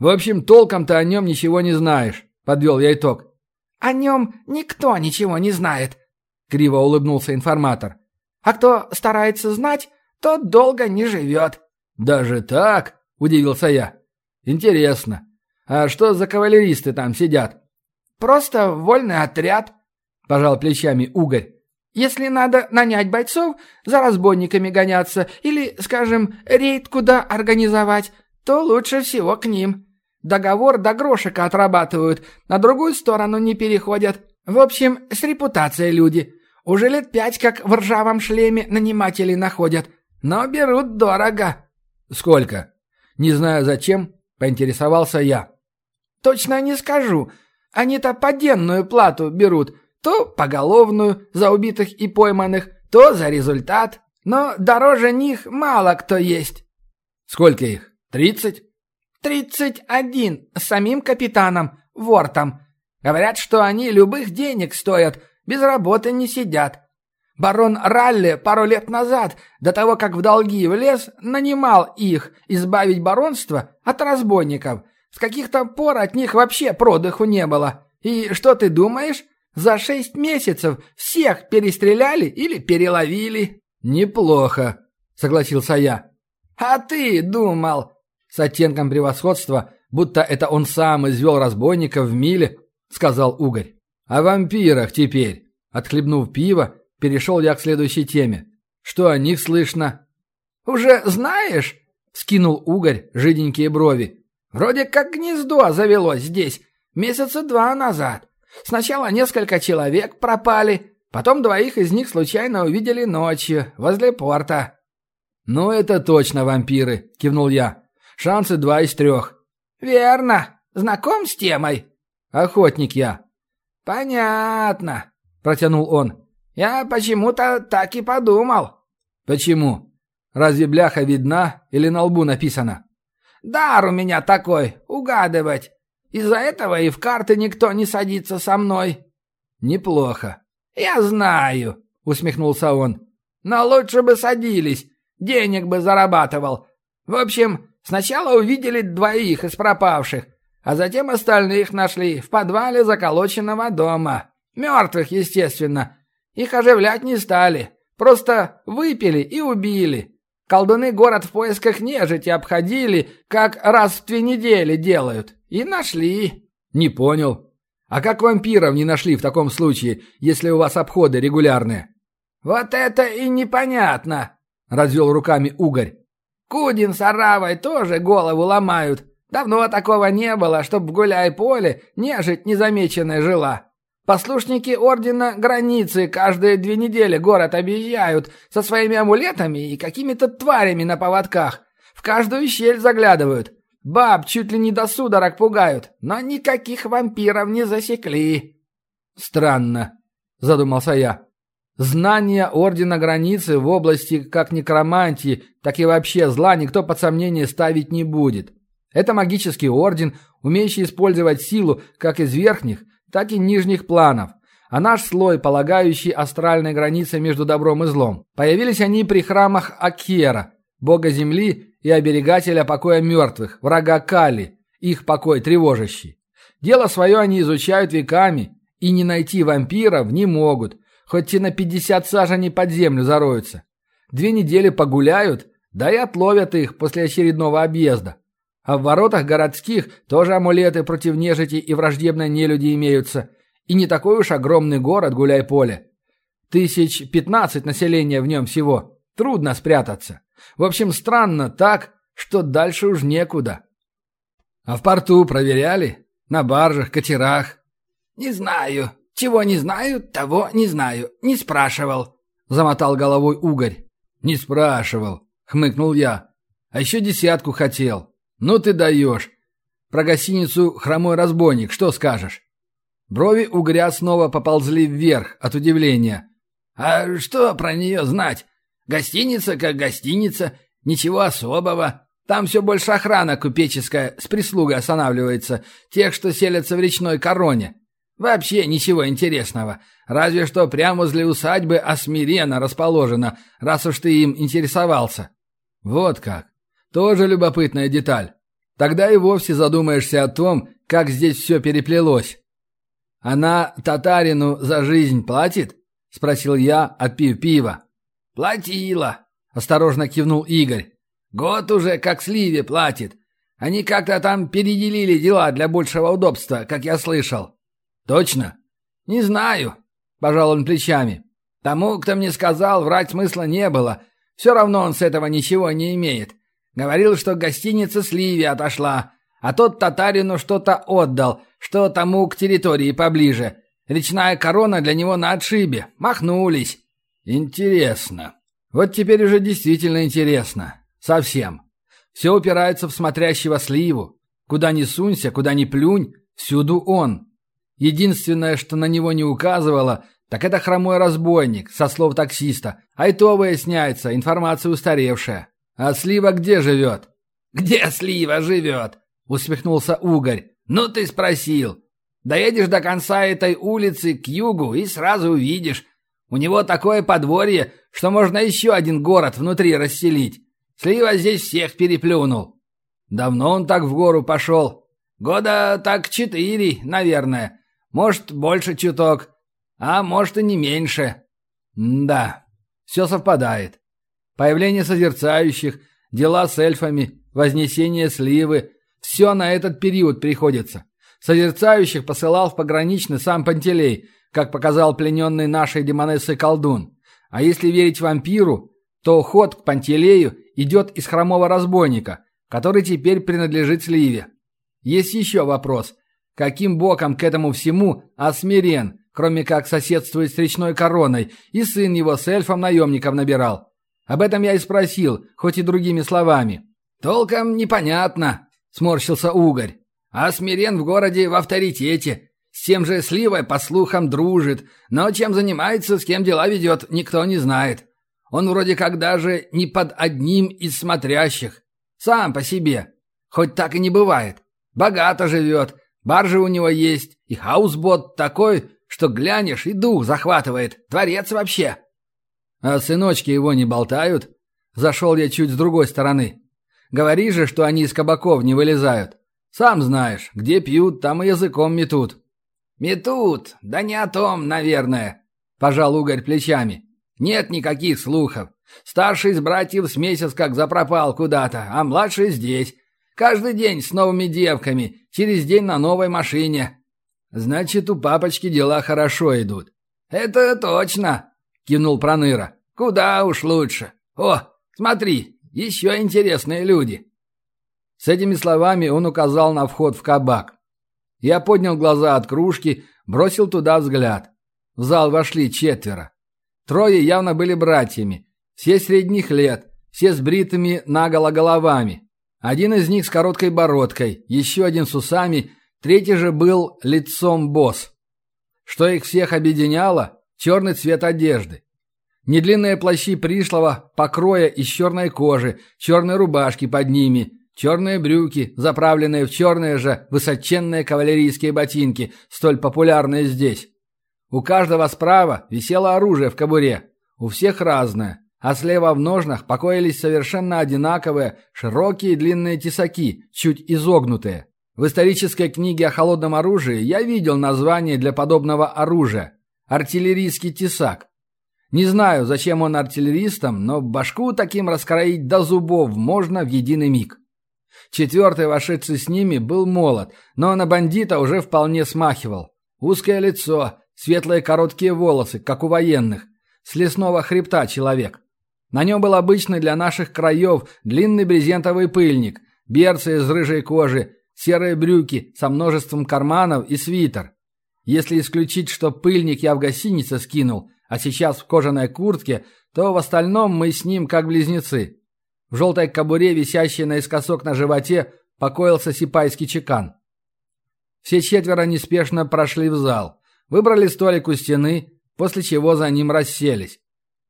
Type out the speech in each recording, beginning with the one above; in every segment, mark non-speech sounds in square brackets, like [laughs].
В общем, толком-то о нем ничего не знаешь», — подвел я итог. «О нем никто ничего не знает», — криво улыбнулся информатор. «А кто старается знать, тот долго не живет». «Даже так?» — удивился я. «Интересно. А что за кавалеристы там сидят?» «Просто вольный отряд», — пожал плечами Угорь. «Если надо нанять бойцов, за разбойниками гоняться или, скажем, рейд куда организовать, то лучше всего к ним. Договор до грошика отрабатывают, на другую сторону не переходят. В общем, с репутацией люди. Уже лет пять как в ржавом шлеме нанимателей находят, но берут дорого». «Сколько?» «Не знаю зачем», — поинтересовался я. «Точно не скажу. Они-то поденную плату берут, то поголовную за убитых и пойманных, то за результат. Но дороже них мало кто есть». «Сколько их? Тридцать?» «Тридцать один самим капитаном, Вортом. Говорят, что они любых денег стоят, без работы не сидят. Барон Ралли пару лет назад, до того, как в долги влез, нанимал их избавить баронство от разбойников. С каких-то пор от них вообще продыху не было. И что ты думаешь? За шесть месяцев всех перестреляли или переловили». «Неплохо», — согласился я. «А ты думал?» С оттенком превосходства, будто это он сам извел разбойников в миле, сказал Угорь. «О вампирах теперь». Отхлебнув пиво, перешел я к следующей теме. «Что о них слышно?» «Уже знаешь?» — скинул Угорь жиденькие брови. «Вроде как гнездо завелось здесь месяца два назад. Сначала несколько человек пропали, потом двоих из них случайно увидели ночью, возле порта». «Ну, это точно вампиры», — кивнул я. «Шансы два из трех». «Верно. Знаком с темой?» «Охотник я». «Понятно», — протянул он. «Я почему-то так и подумал». «Почему? Разве бляха видна или на лбу написано?» «Дар у меня такой, угадывать. Из-за этого и в карты никто не садится со мной». «Неплохо». «Я знаю», — усмехнулся он. «Но лучше бы садились, денег бы зарабатывал. В общем, сначала увидели двоих из пропавших, а затем остальных нашли в подвале заколоченного дома. Мертвых, естественно. Их оживлять не стали. Просто выпили и убили. Колдуны город в поисках нежити обходили, как раз в две недели делают. И нашли. Не понял. А как вампиров не нашли в таком случае, если у вас обходы регулярные? Вот это и непонятно, развел руками Угорь. Кудин с Аравой тоже голову ломают. Давно такого не было, чтоб в гуляй-поле нежить незамеченная жила. Послушники Ордена Границы каждые две недели город объезжают со своими амулетами и какими-то тварями на поводках. В каждую щель заглядывают. Баб чуть ли не до судорог пугают, но никаких вампиров не засекли. Странно, задумался я. Знания Ордена Границы в области как некромантии, так и вообще зла никто под сомнение ставить не будет. Это магический орден, умеющий использовать силу как из верхних, так и нижних планов, а наш слой, полагающий астральной границы между добром и злом. Появились они при храмах Акера, бога земли и оберегателя покоя мертвых, врага Кали, их покой тревожащий. Дело свое они изучают веками, и не найти вампиров не могут, хоть и на 50 саженей под землю зароются. Две недели погуляют, да и отловят их после очередного объезда. А в воротах городских тоже амулеты против нежити и враждебной нелюди имеются. И не такой уж огромный город гуляй-поле. Тысяч пятнадцать населения в нем всего. Трудно спрятаться. В общем, странно так, что дальше уж некуда. А в порту проверяли? На баржах, катерах? Не знаю. Чего не знаю, того не знаю. Не спрашивал. Замотал головой угорь. Не спрашивал. Хмыкнул я. А еще десятку хотел. «Ну ты даешь! Про гостиницу «Хромой разбойник» что скажешь?» Брови угря снова поползли вверх от удивления. «А что про нее знать? Гостиница как гостиница, ничего особого. Там все больше охрана купеческая с прислугой останавливается, тех, что селятся в речной короне. Вообще ничего интересного, разве что прямо возле усадьбы Асмирена расположена, раз уж ты им интересовался». «Вот как. Тоже любопытная деталь. Тогда и вовсе задумаешься о том, как здесь все переплелось. «Она татарину за жизнь платит?» — спросил я, отпив пива. «Платила», — осторожно кивнул Игорь. «Год уже как сливе платит. Они как-то там переделили дела для большего удобства, как я слышал». «Точно?» «Не знаю», — пожал он плечами. «Тому, кто мне сказал, врать смысла не было. Все равно он с этого ничего не имеет. Говорил, что гостиница Сливи отошла, а тот татарину что-то отдал, что тому к территории поближе. Речная корона для него на отшибе. Махнулись. Интересно. Вот теперь уже действительно интересно. Совсем. Все упирается в смотрящего сливу. Куда ни сунься, куда ни плюнь, всюду он. Единственное, что на него не указывало, так это хромой разбойник, со слов таксиста. А и выясняется, информация устаревшая. А слива где живет? «Где слива живет?» — усмехнулся Угорь. «Ну ты спросил. Доедешь до конца этой улицы к югу и сразу увидишь. У него такое подворье, что можно еще один город внутри расселить. Слива здесь всех переплюнул. Давно он так в гору пошел. Года так четыре, наверное. Может, больше чуток. А может, и не меньше. Да, все совпадает. Появление созерцающих, дела с эльфами, вознесение сливы – все на этот период приходится. Созерцающих посылал в пограничный сам Пантелей, как показал плененный нашей демонессой колдун. А если верить вампиру, то ход к Пантелею идет из хромого разбойника, который теперь принадлежит Сливе. Есть еще вопрос. Каким боком к этому всему Асмирен, кроме как соседствует с речной короной, и сын его с эльфом-наемником набирал? Об этом я и спросил, хоть и другими словами. «Толком непонятно», — сморщился Угорь. А в городе в авторитете. С тем же Сливой, по слухам, дружит. Но чем занимается, с кем дела ведет, никто не знает. Он вроде как даже не под одним из смотрящих. Сам по себе. Хоть так и не бывает. Богато живет. Баржи у него есть. И хаусбот такой, что глянешь и дух захватывает. Творец вообще. А сыночки его не болтают? Зашел я чуть с другой стороны. Говори же, что они из кабаков не вылезают. Сам знаешь, где пьют, там и языком метут». «Метут? Да не о том, наверное», — пожал угорь плечами. «Нет никаких слухов. Старший из братьев с месяц как запропал куда-то, а младший здесь. Каждый день с новыми девками, через день на новой машине». «Значит, у папочки дела хорошо идут». «Это точно», — кивнул Проныра. «Куда уж лучше. О, смотри, еще интересные люди». С этими словами он указал на вход в кабак. Я поднял глаза от кружки, бросил туда взгляд. В зал вошли четверо. Трое явно были братьями, все средних лет, все с бритыми наголо головами. Один из них с короткой бородкой, еще один с усами, третий же был лицом босс. Что их всех объединяло? Черный цвет одежды. Недлинные плащи пришлого покроя из черной кожи, черные рубашки под ними – Черные брюки, заправленные в черные же высоченные кавалерийские ботинки, столь популярные здесь. У каждого справа висело оружие в кобуре. У всех разное. А слева в ножнах покоились совершенно одинаковые, широкие длинные тесаки, чуть изогнутые. В исторической книге о холодном оружии я видел название для подобного оружия – артиллерийский тесак. Не знаю, зачем он артиллеристам, но башку таким раскроить до зубов можно в единый миг. Четвертый, вошедший с ними, был молод, но на бандита уже вполне смахивал. Узкое лицо, светлые короткие волосы, как у военных. С лесного хребта человек. На нем был обычный для наших краев длинный брезентовый пыльник, берцы из рыжей кожи, серые брюки со множеством карманов и свитер. Если исключить, что пыльник я в гостинице скинул, а сейчас в кожаной куртке, то в остальном мы с ним как близнецы. В желтой кобуре, висящей наискосок на животе, покоился сипайский чекан. Все четверо неспешно прошли в зал, выбрали столик у стены, после чего за ним расселись.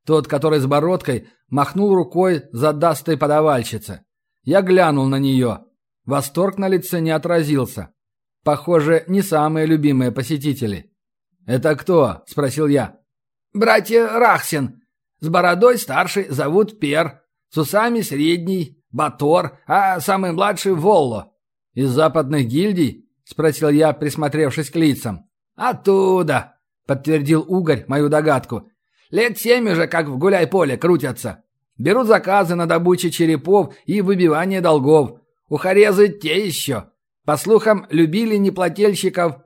Тот, который с бородкой, махнул рукой задастой подавальщице. Я глянул на нее. Восторг на лице не отразился. Похоже, не самые любимые посетители. «Это кто?» – спросил я. «Братья Рахсин. С бородой старший зовут Пер. С усами средний, Батор, а самый младший Волло. Из западных гильдий? Спросил я, присмотревшись к лицам. Оттуда, подтвердил Угорь мою догадку. Лет семь уже как в гуляй-поле крутятся. Берут заказы на добычу черепов и выбивание долгов. Ухарезы те еще. По слухам, любили неплательщиков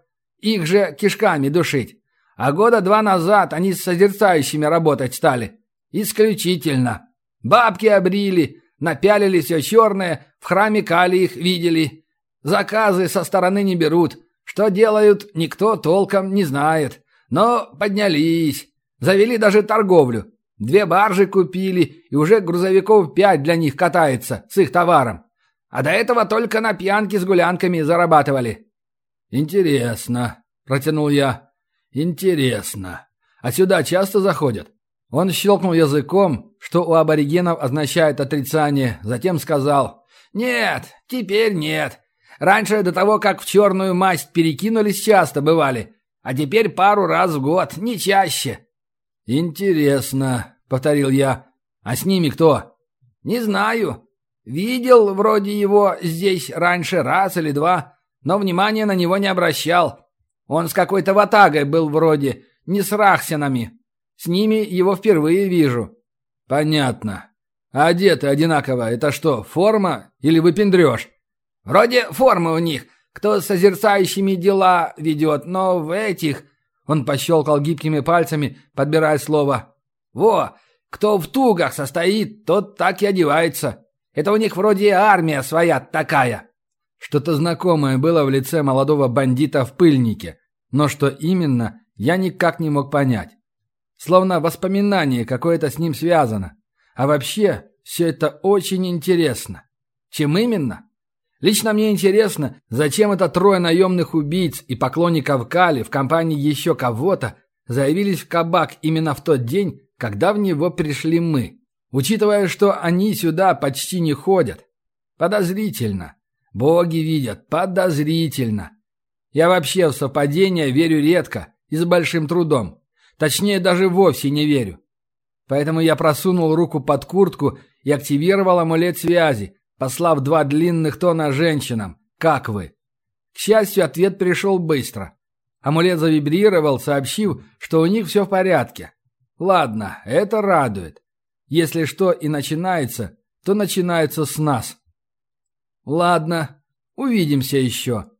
их же кишками душить. А года два назад они с созерцающими работать стали. Исключительно. Бабки обрили, напялили все черное, в храме Кали их видели. Заказы со стороны не берут. Что делают, никто толком не знает. Но поднялись. Завели даже торговлю. Две баржи купили, и уже грузовиков пять для них катается с их товаром. А до этого только на пьянке с гулянками зарабатывали. «Интересно», — протянул я. «Интересно. А сюда часто заходят?» Он щелкнул языком, что у аборигенов означает отрицание, затем сказал «Нет, теперь нет. Раньше до того, как в черную масть перекинулись, часто бывали, а теперь пару раз в год, не чаще». «Интересно», — повторил я. «А с ними кто?» «Не знаю. Видел вроде его здесь раньше раз или два, но внимания на него не обращал. Он с какой-то ватагой был вроде, не с рахсинами. С ними его впервые вижу». «Понятно. А одеты одинаково. Это что, форма или выпендрёж?» «Вроде формы у них. Кто с созерцающими дела ведет, но в этих...» Он пощелкал гибкими пальцами, подбирая слово. «Во! Кто в тугах состоит, тот так и одевается. Это у них вроде армия своя такая». Что-то знакомое было в лице молодого бандита в пыльнике, но что именно, я никак не мог понять. Словно воспоминание какое-то с ним связано. А вообще, все это очень интересно. Чем именно? Лично мне интересно, зачем это трое наемных убийц и поклонников Кали в компании еще кого-то заявились в кабак именно в тот день, когда в него пришли мы. Учитывая, что они сюда почти не ходят. Подозрительно. Боги видят, подозрительно. Я вообще в совпадения верю редко и с большим трудом. Точнее, даже вовсе не верю. Поэтому я просунул руку под куртку и активировал амулет связи, послав два длинных тона женщинам. «Как вы?» К счастью, ответ пришел быстро. Амулет завибрировал, сообщив, что у них все в порядке. Ладно, это радует. Если что и начинается, то начинается с нас. Ладно, увидимся еще.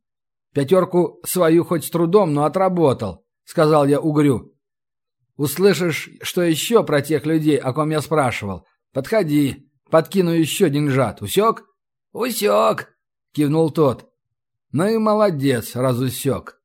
Пятерку свою хоть с трудом, но отработал, сказал я угрю. Услышишь, что еще про тех людей, о ком я спрашивал, подходи, подкину еще деньжат. Усек? Усек, кивнул тот. Ну и молодец, разусек.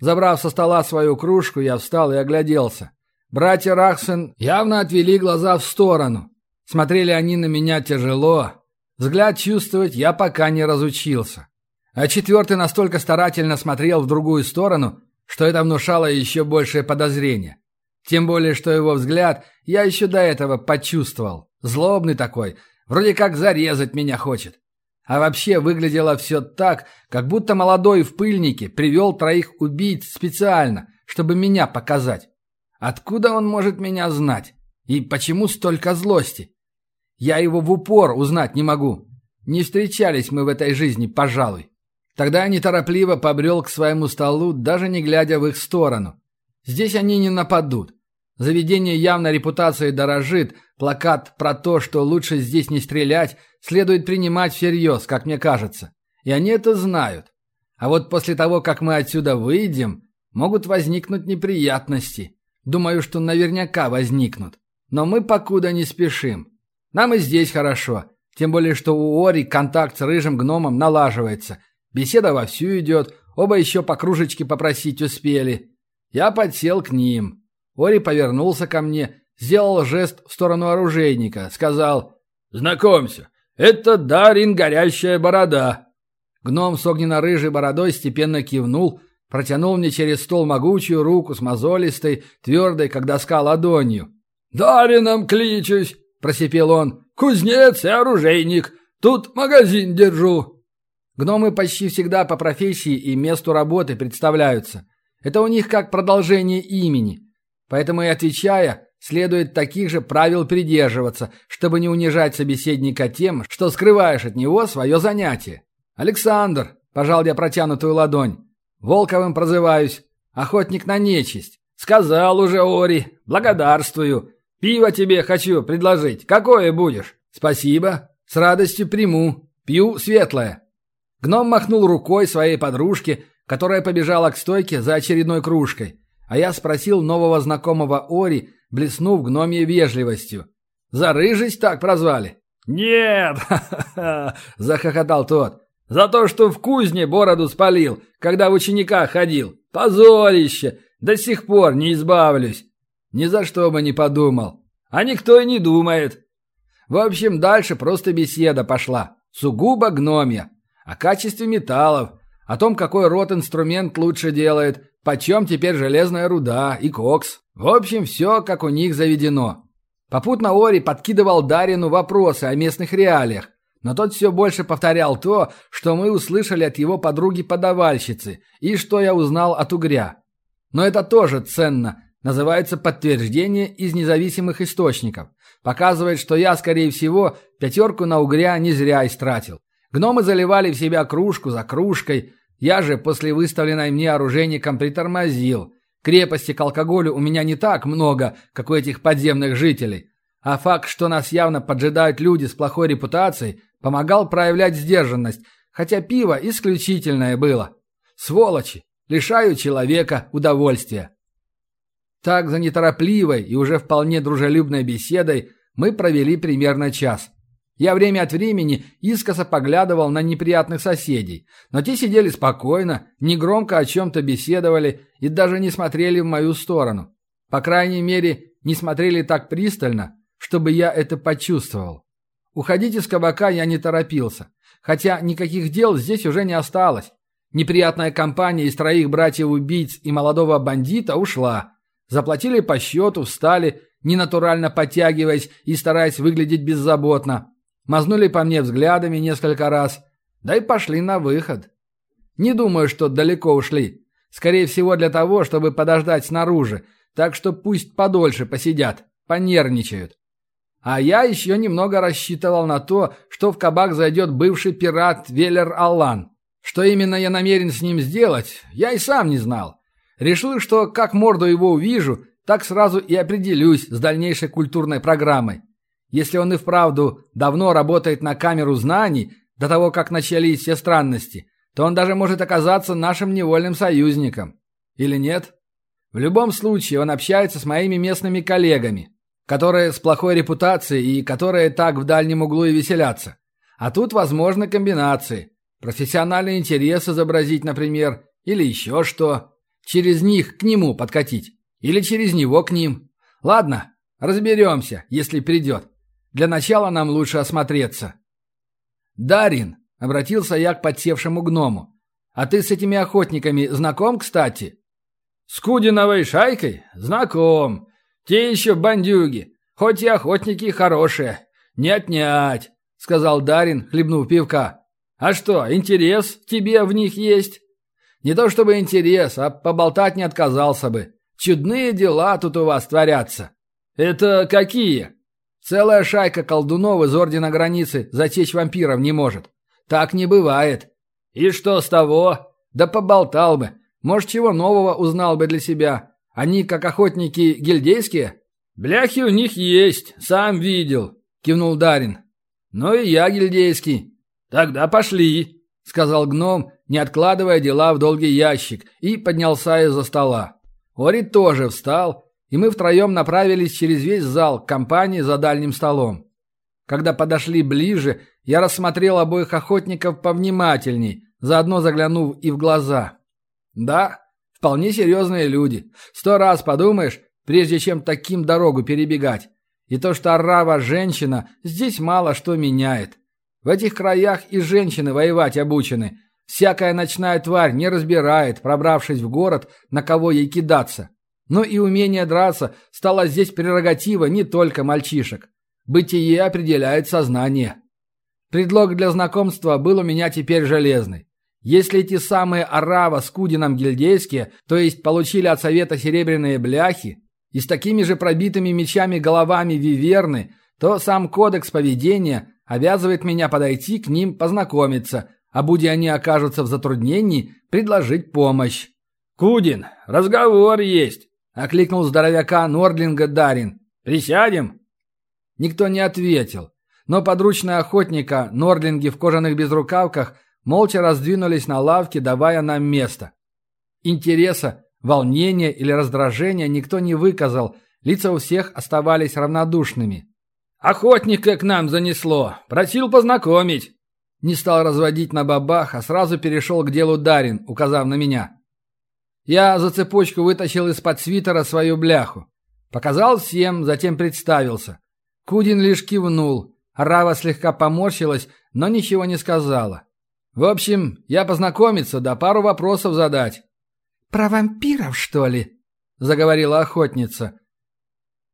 Забрав со стола свою кружку, я встал и огляделся. Братья Рахсен явно отвели глаза в сторону. Смотрели они на меня тяжело. Взгляд чувствовать я пока не разучился. А четвертый настолько старательно смотрел в другую сторону, что это внушало еще большее подозрение. Тем более, что его взгляд я еще до этого почувствовал. Злобный такой, вроде как зарезать меня хочет. А вообще выглядело все так, как будто молодой в пыльнике привел троих убийц специально, чтобы меня показать. Откуда он может меня знать? И почему столько злости? Я его в упор узнать не могу. Не встречались мы в этой жизни, пожалуй. Тогда я неторопливо побрел к своему столу, даже не глядя в их сторону. Здесь они не нападут. Заведение явно репутацией дорожит, плакат про то, что лучше здесь не стрелять, следует принимать всерьез, как мне кажется. И они это знают. А вот после того, как мы отсюда выйдем, могут возникнуть неприятности. Думаю, что наверняка возникнут. Но мы покуда не спешим. Нам и здесь хорошо. Тем более, что у Ори контакт с рыжим гномом налаживается, Беседа вовсю идет, оба еще по кружечке попросить успели. Я подсел к ним. Ори повернулся ко мне, сделал жест в сторону оружейника, сказал «Знакомься, это Дарин Горящая Борода». Гном с огненно-рыжей бородой степенно кивнул, протянул мне через стол могучую руку с мозолистой, твердой, как доска, ладонью. «Дарином кличусь!» – просипел он. «Кузнец и оружейник. Тут магазин держу». Гномы почти всегда по профессии и месту работы представляются. Это у них как продолжение имени. Поэтому и отвечая, следует таких же правил придерживаться, чтобы не унижать собеседника тем, что скрываешь от него свое занятие. «Александр», — пожал я протянутую ладонь. «Волковым прозываюсь. Охотник на нечисть». «Сказал уже, Ори. Благодарствую. Пиво тебе хочу предложить. Какое будешь?» «Спасибо. С радостью приму. Пью светлое». Гном махнул рукой своей подружке, которая побежала к стойке за очередной кружкой. А я спросил нового знакомого Ори, блеснув гномьей вежливостью. «За рыжесть так прозвали?» «Нет!» [laughs] – захохотал тот. «За то, что в кузне бороду спалил, когда в учениках ходил. Позорище! До сих пор не избавлюсь!» «Ни за что бы не подумал!» «А никто и не думает!» В общем, дальше просто беседа пошла. Сугубо гномья. О качестве металлов, о том, какой род инструмент лучше делает, почем теперь железная руда и кокс. В общем, все, как у них заведено. Попутно Ори подкидывал Дарину вопросы о местных реалиях, но тот все больше повторял то, что мы услышали от его подруги-подавальщицы и что я узнал от Угря. Но это тоже ценно, называется подтверждение из независимых источников. Показывает, что я, скорее всего, пятерку на Угря не зря истратил. Гномы заливали в себя кружку за кружкой, я же после выставленной мне оружейником притормозил – Крепости к алкоголю у меня не так много, как у этих подземных жителей. А факт, что нас явно поджидают люди с плохой репутацией, помогал проявлять сдержанность, хотя пиво исключительное было. Сволочи! Лишаю человека удовольствия. Так за неторопливой и уже вполне дружелюбной беседой мы провели примерно час. Я время от времени искоса поглядывал на неприятных соседей, но те сидели спокойно, негромко о чем-то беседовали и даже не смотрели в мою сторону. По крайней мере, не смотрели так пристально, чтобы я это почувствовал. Уходить из кабака я не торопился, хотя никаких дел здесь уже не осталось. Неприятная компания из троих братьев-убийц и молодого бандита ушла. Заплатили по счету, встали, ненатурально подтягиваясь и стараясь выглядеть беззаботно мазнули по мне взглядами несколько раз, да и пошли на выход. Не думаю, что далеко ушли. Скорее всего, для того, чтобы подождать снаружи, так что пусть подольше посидят, понервничают. А я еще немного рассчитывал на то, что в кабак зайдет бывший пират Велер Аллан. Что именно я намерен с ним сделать, я и сам не знал. Решил, что как морду его увижу, так сразу и определюсь с дальнейшей культурной программой. Если он и вправду давно работает на камеру знаний, до того, как начались все странности, то он даже может оказаться нашим невольным союзником. Или нет? В любом случае, он общается с моими местными коллегами, которые с плохой репутацией и которые так в дальнем углу и веселятся. А тут возможны комбинации. Профессиональный интерес изобразить, например, или еще что. Через них к нему подкатить. Или через него к ним. Ладно, разберемся, если придет. Для начала нам лучше осмотреться. Дарин, обратился я к подсевшему гному. А ты с этими охотниками знаком, кстати? С Кудиновой шайкой? Знаком. Те еще бандюги. Хоть и охотники хорошие. Не отнять, сказал Дарин, хлебнув пивка. А что, интерес тебе в них есть? Не то чтобы интерес, а поболтать не отказался бы. Чудные дела тут у вас творятся. Это какие? Целая шайка колдунов из Ордена Границы затечь вампиров не может. Так не бывает. И что с того? Да поболтал бы. Может, чего нового узнал бы для себя. Они, как охотники, гильдейские? Бляхи у них есть, сам видел, кивнул Дарин. Ну и я гильдейский. Тогда пошли, сказал гном, не откладывая дела в долгий ящик, и поднялся из-за стола. Ори тоже встал и мы втроем направились через весь зал к компании за дальним столом. Когда подошли ближе, я рассмотрел обоих охотников повнимательней, заодно заглянув и в глаза. Да, вполне серьезные люди. Сто раз подумаешь, прежде чем таким дорогу перебегать. И то, что Арава – женщина, здесь мало что меняет. В этих краях и женщины воевать обучены. Всякая ночная тварь не разбирает, пробравшись в город, на кого ей кидаться. Но и умение драться стало здесь прерогатива не только мальчишек. Бытие определяет сознание. Предлог для знакомства был у меня теперь железный. Если эти самые Арава с Кудином гильдейские, то есть получили от совета серебряные бляхи, и с такими же пробитыми мечами головами виверны, то сам кодекс поведения обязывает меня подойти к ним познакомиться, а будь они окажутся в затруднении, предложить помощь. «Кудин, разговор есть!» — окликнул здоровяка Нордлинга Дарин. «Присядем?» Никто не ответил, но подручные охотника, Нордлинги в кожаных безрукавках, молча раздвинулись на лавке, давая нам место. Интереса, волнения или раздражения никто не выказал, лица у всех оставались равнодушными. «Охотника к нам занесло, просил познакомить». Не стал разводить на бабах, а сразу перешел к делу Дарин, указав на меня. Я за цепочку вытащил из-под свитера свою бляху. Показал всем, затем представился. Кудин лишь кивнул. Рава слегка поморщилась, но ничего не сказала. В общем, я познакомиться, да пару вопросов задать. «Про вампиров, что ли?» — заговорила охотница.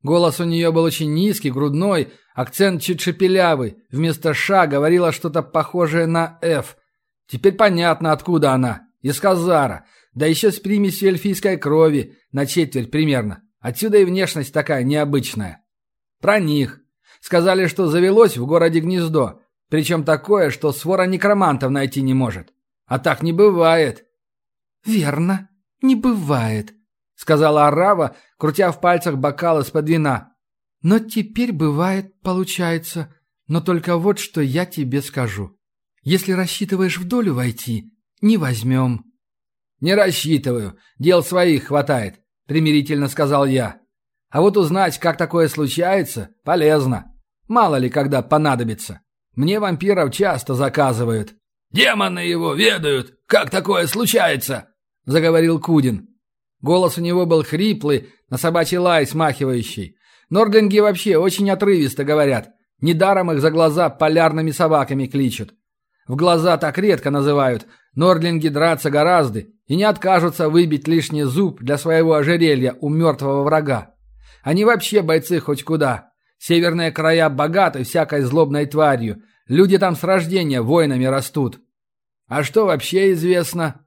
Голос у нее был очень низкий, грудной, акцент чуть шепелявый. Вместо «ша» говорила что-то похожее на «ф». Теперь понятно, откуда она. Из Казара. Да еще с примесью эльфийской крови, на четверть примерно. Отсюда и внешность такая необычная. Про них. Сказали, что завелось в городе гнездо. Причем такое, что свора некромантов найти не может. А так не бывает. «Верно, не бывает», — сказала Арава, крутя в пальцах бокал из-под вина. «Но теперь бывает, получается. Но только вот что я тебе скажу. Если рассчитываешь в долю войти, не возьмем». «Не рассчитываю. Дел своих хватает», — примирительно сказал я. «А вот узнать, как такое случается, полезно. Мало ли, когда понадобится. Мне вампиров часто заказывают». «Демоны его ведают, как такое случается», — заговорил Кудин. Голос у него был хриплый, на собачий лай смахивающий. Нордлинги вообще очень отрывисто говорят. Недаром их за глаза полярными собаками кличут. В глаза так редко называют. Нордлинги драться гораздо и не откажутся выбить лишний зуб для своего ожерелья у мертвого врага. Они вообще бойцы хоть куда. Северные края богаты всякой злобной тварью. Люди там с рождения воинами растут. А что вообще известно?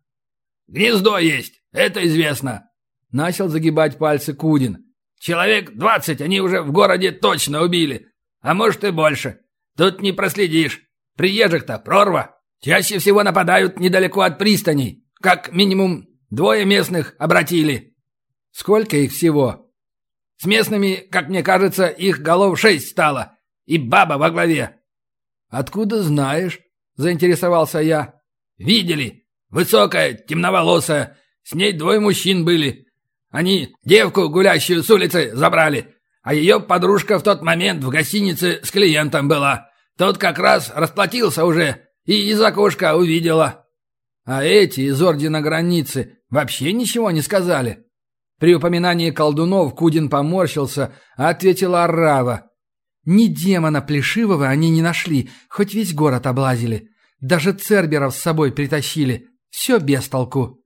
«Гнездо есть, это известно», — начал загибать пальцы Кудин. «Человек двадцать они уже в городе точно убили. А может и больше. Тут не проследишь. Приезжих-то прорва. Чаще всего нападают недалеко от пристаней. Как минимум двое местных обратили». «Сколько их всего?» «С местными, как мне кажется, их голов шесть стало. И баба во главе». «Откуда знаешь?» – заинтересовался я. «Видели. Высокая, темноволосая. С ней двое мужчин были. Они девку, гулящую с улицы, забрали. А ее подружка в тот момент в гостинице с клиентом была. Тот как раз расплатился уже и из окошка увидела. А эти из Ордена Границы вообще ничего не сказали. При упоминании колдунов Кудин поморщился, а ответила Арава. Ни демона плешивого они не нашли, хоть весь город облазили. Даже церберов с собой притащили. Все без толку.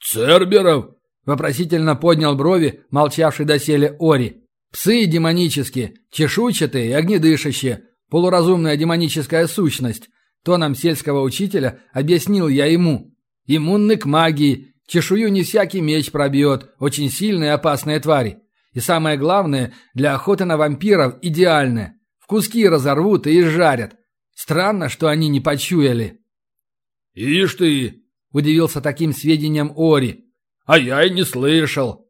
«Церберов?» — вопросительно поднял брови, молчавший доселе Ори. «Псы демонические, чешуйчатые и огнедышащие, полуразумная демоническая сущность. Тоном сельского учителя объяснил я ему. Иммунны к магии, чешую не всякий меч пробьет, очень сильные опасные твари. И самое главное, для охоты на вампиров идеальное. В куски разорвут и изжарят. Странно, что они не почуяли. «Ишь ты!» – удивился таким сведением Ори. «А я и не слышал».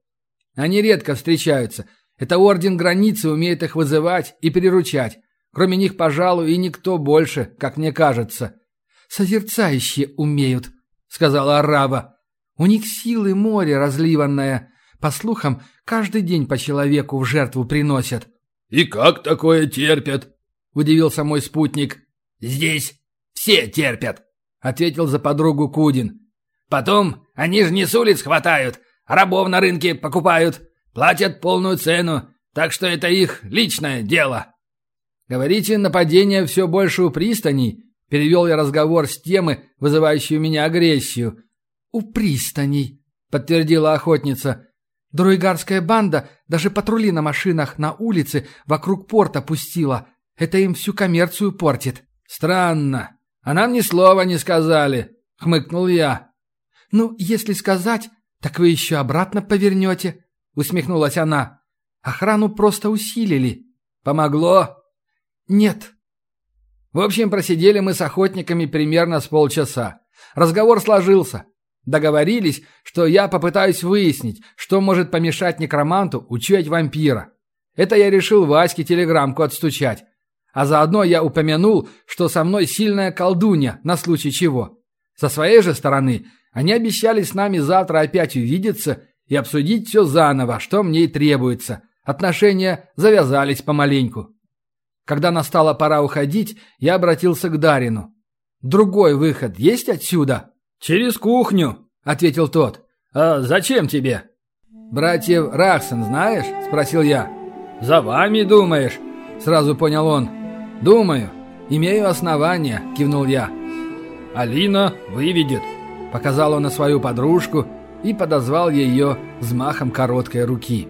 Они редко встречаются. Это Орден Границы умеет их вызывать и переручать. Кроме них, пожалуй, и никто больше, как мне кажется. «Созерцающие умеют», — сказала араба. «У них силы море разливанное. По слухам, каждый день по человеку в жертву приносят». «И как такое терпят?» — удивился мой спутник. «Здесь все терпят», — ответил за подругу Кудин. «Потом они же не с улиц хватают, а рабов на рынке покупают, платят полную цену, так что это их личное дело». «Говорите, нападение все больше у пристаней?» Перевел я разговор с темы, вызывающей у меня агрессию. «У пристаней», — подтвердила охотница. «Друигарская банда даже патрули на машинах на улице вокруг порта пустила. Это им всю коммерцию портит». «Странно. А нам ни слова не сказали», — хмыкнул я. «Ну, если сказать, так вы еще обратно повернете», — усмехнулась она. «Охрану просто усилили». «Помогло?» «Нет». В общем, просидели мы с охотниками примерно с полчаса. Разговор сложился. Договорились, что я попытаюсь выяснить, что может помешать некроманту учуять вампира. Это я решил Ваське телеграммку отстучать. А заодно я упомянул, что со мной сильная колдунья, на случай чего. Со своей же стороны, они обещали с нами завтра опять увидеться и обсудить все заново, что мне и требуется. Отношения завязались помаленьку. Когда настала пора уходить, я обратился к Дарину. «Другой выход есть отсюда?» «Через кухню», — ответил тот. «А зачем тебе?» «Братьев Рахсон знаешь?» — спросил я. «За вами думаешь?» — сразу понял он. «Думаю. Имею основания», — кивнул я. «Алина выведет», — показал он на свою подружку и подозвал ее взмахом короткой руки.